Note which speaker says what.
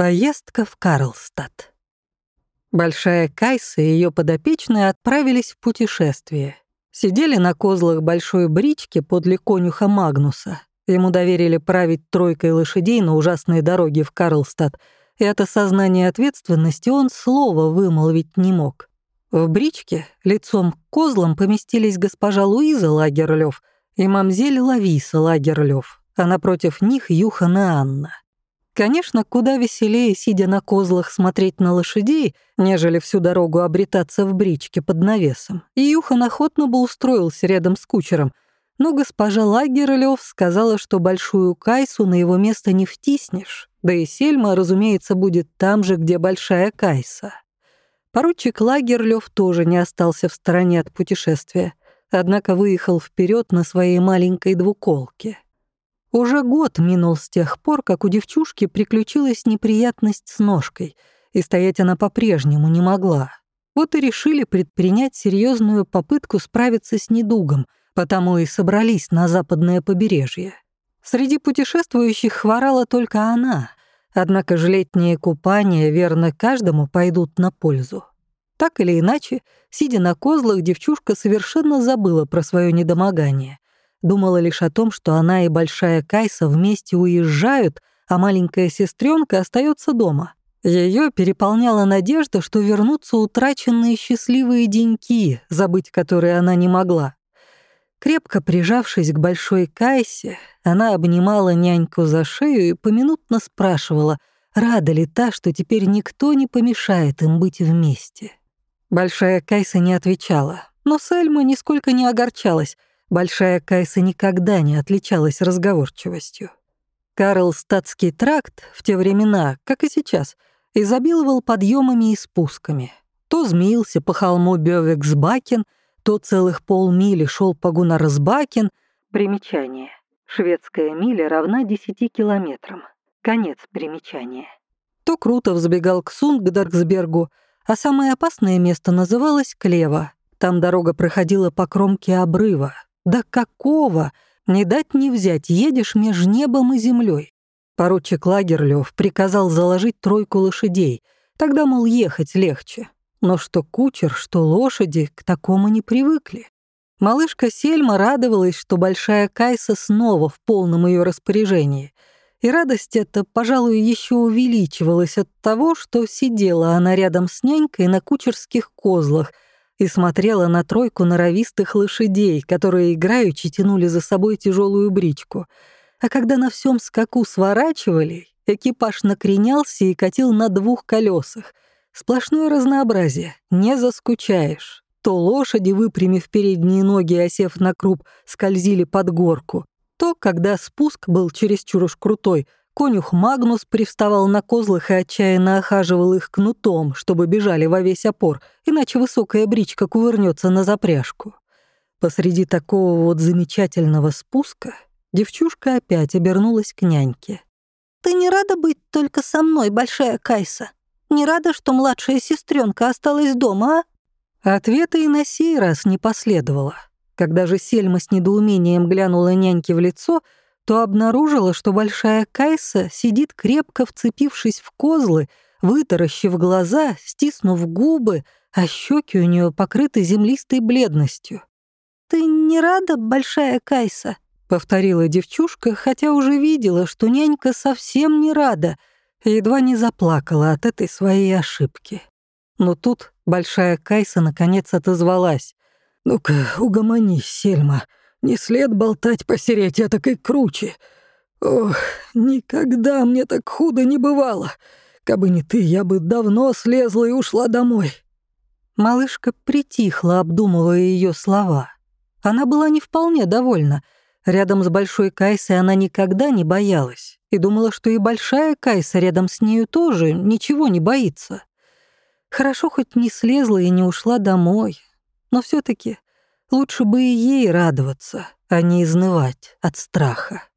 Speaker 1: Поездка в Карлстад. Большая Кайса и ее подопечные отправились в путешествие. Сидели на козлах большой брички подле конюха Магнуса. Ему доверили править тройкой лошадей на ужасной дороге в Карлстад, и от осознания ответственности он слова вымолвить не мог. В бричке лицом к козлам поместились госпожа Луиза Лагерлёв и мамзель Лависа Лагерлёв, а напротив них Юхана Анна. Конечно, куда веселее, сидя на козлах, смотреть на лошадей, нежели всю дорогу обретаться в бричке под навесом. И Юхан охотно бы устроился рядом с кучером, но госпожа Лагерлёв сказала, что большую Кайсу на его место не втиснешь, да и Сельма, разумеется, будет там же, где большая Кайса. Поручик Лагерлёв тоже не остался в стороне от путешествия, однако выехал вперед на своей маленькой двуколке — уже год минул с тех пор, как у девчушки приключилась неприятность с ножкой, и стоять она по-прежнему не могла. Вот и решили предпринять серьезную попытку справиться с недугом, потому и собрались на западное побережье. Среди путешествующих хворала только она, однако же летние купания, верно, каждому пойдут на пользу. Так или иначе, сидя на козлах, девчушка совершенно забыла про свое недомогание Думала лишь о том, что она и большая Кайса вместе уезжают, а маленькая сестренка остается дома. Ее переполняла надежда, что вернутся утраченные счастливые деньки, забыть которые она не могла. Крепко прижавшись к большой Кайсе, она обнимала няньку за шею и поминутно спрашивала, рада ли та, что теперь никто не помешает им быть вместе. Большая Кайса не отвечала, но Сельма нисколько не огорчалась — Большая Кайса никогда не отличалась разговорчивостью. Карлстадский тракт в те времена, как и сейчас, изобиловал подъемами и спусками. То змеился по холму Бёвексбакен, то целых полмили шел по Гунарсбакен. Примечание. Шведская миля равна 10 километрам. Конец примечания. То круто взбегал к Сунгдарксбергу, а самое опасное место называлось Клева. Там дорога проходила по кромке обрыва, да какого? Не дать не взять, едешь меж небом и землей. Поручик Лагерлёв приказал заложить тройку лошадей. Тогда, мол, ехать легче. Но что кучер, что лошади к такому не привыкли. Малышка Сельма радовалась, что большая Кайса снова в полном ее распоряжении. И радость эта, пожалуй, еще увеличивалась от того, что сидела она рядом с нянькой на кучерских козлах — и смотрела на тройку норовистых лошадей, которые играючи тянули за собой тяжелую бричку. А когда на всем скаку сворачивали, экипаж накренялся и катил на двух колесах. Сплошное разнообразие, не заскучаешь. То лошади, выпрямив передние ноги осев на круп, скользили под горку, то, когда спуск был чересчур уж крутой, Конюх Магнус привставал на козлах и отчаянно охаживал их кнутом, чтобы бежали во весь опор, иначе высокая бричка кувырнется на запряжку. Посреди такого вот замечательного спуска девчушка опять обернулась к няньке. «Ты не рада быть только со мной, большая Кайса? Не рада, что младшая сестренка осталась дома, а?» Ответа и на сей раз не последовало. Когда же Сельма с недоумением глянула няньке в лицо — то обнаружила, что большая Кайса сидит крепко вцепившись в козлы, вытаращив глаза, стиснув губы, а щеки у нее покрыты землистой бледностью. «Ты не рада, большая Кайса?» — повторила девчушка, хотя уже видела, что нянька совсем не рада, и едва не заплакала от этой своей ошибки. Но тут большая Кайса наконец отозвалась. «Ну-ка, угомонись, Сельма. Не след болтать посереть этакой круче. Ох, никогда мне так худо не бывало. Кабы не ты, я бы давно слезла и ушла домой». Малышка притихла, обдумывая ее слова. Она была не вполне довольна. Рядом с большой Кайсой она никогда не боялась и думала, что и большая Кайса рядом с нею тоже ничего не боится. Хорошо хоть не слезла и не ушла домой, но все таки Лучше бы и ей радоваться, а не изнывать от страха.